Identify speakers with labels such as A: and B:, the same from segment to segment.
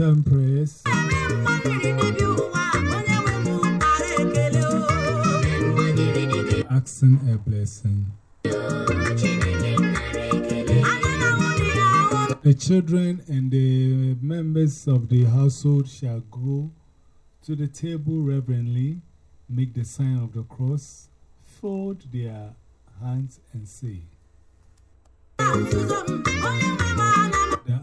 A: return praise. Asking a blessing. The children and the members of the household shall go to the table reverently, make the sign of the cross, fold their hands, and say,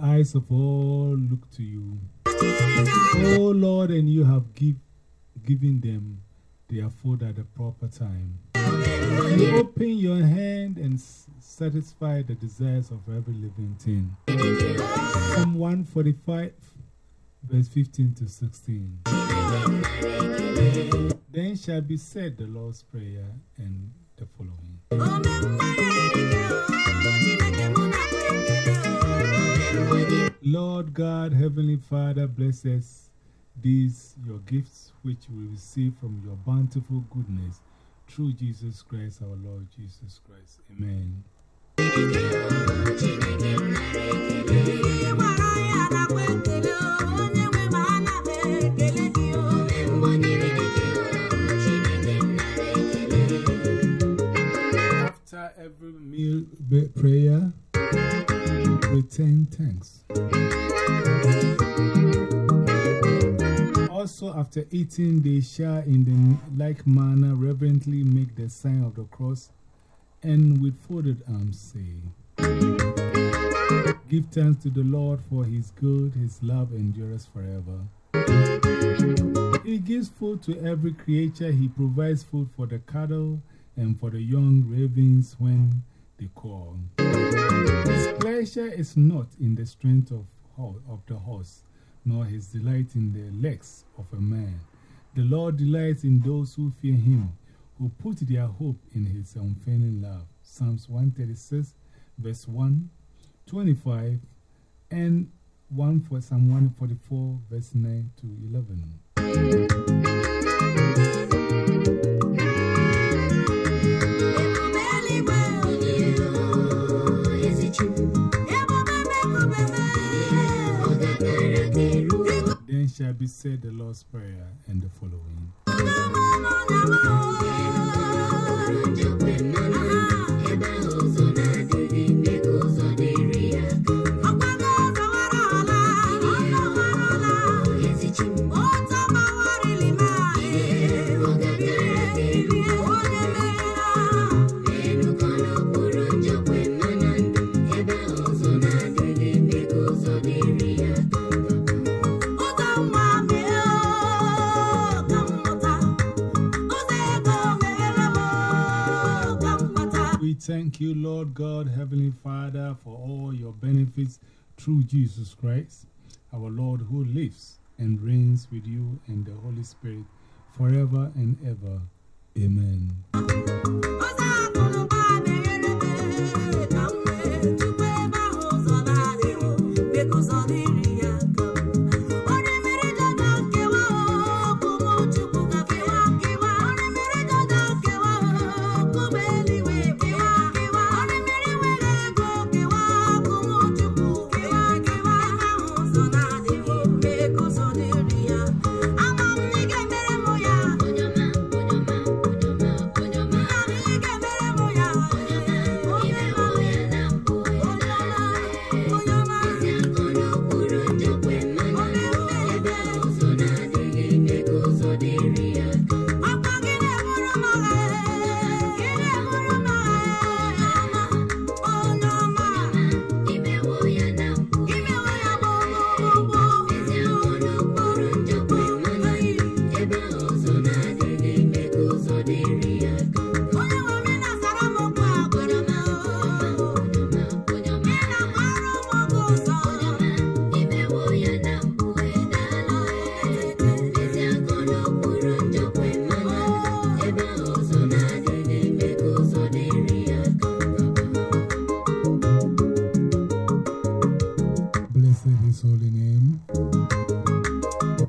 A: Eyes of all look to you. Oh Lord, and you have give, given them their food at the proper time. Open your hand and satisfy the desires of every living thing. Psalm 145, verse 15 to 16. Then shall be said the Lord's Prayer and the following. Lord God, Heavenly Father, bless us these your gifts which we receive from your bountiful goodness through Jesus Christ, our Lord Jesus Christ. Amen. After every meal prayer, return thanks. Also, after eating, they shall in the like manner reverently make the sign of the cross and with folded arms say, Give thanks to the Lord for his good, his love endures forever. He gives food to every creature, he provides food for the cattle and for the young ravens when they call. His pleasure is not in the strength of, of the horse, nor his delight in the legs of a man. The Lord delights in those who fear him, who put their hope in his unfailing love. Psalms 136, verse 1, 25, and 1 for Psalm 144, verse 9 to 11. Be said the Lord's Prayer and the following. Thank you, Lord God, Heavenly Father, for all your benefits through Jesus Christ, our Lord, who lives and reigns with you and the Holy Spirit forever and ever. Amen.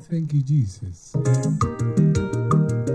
A: Thank you, Jesus. Thank you, thank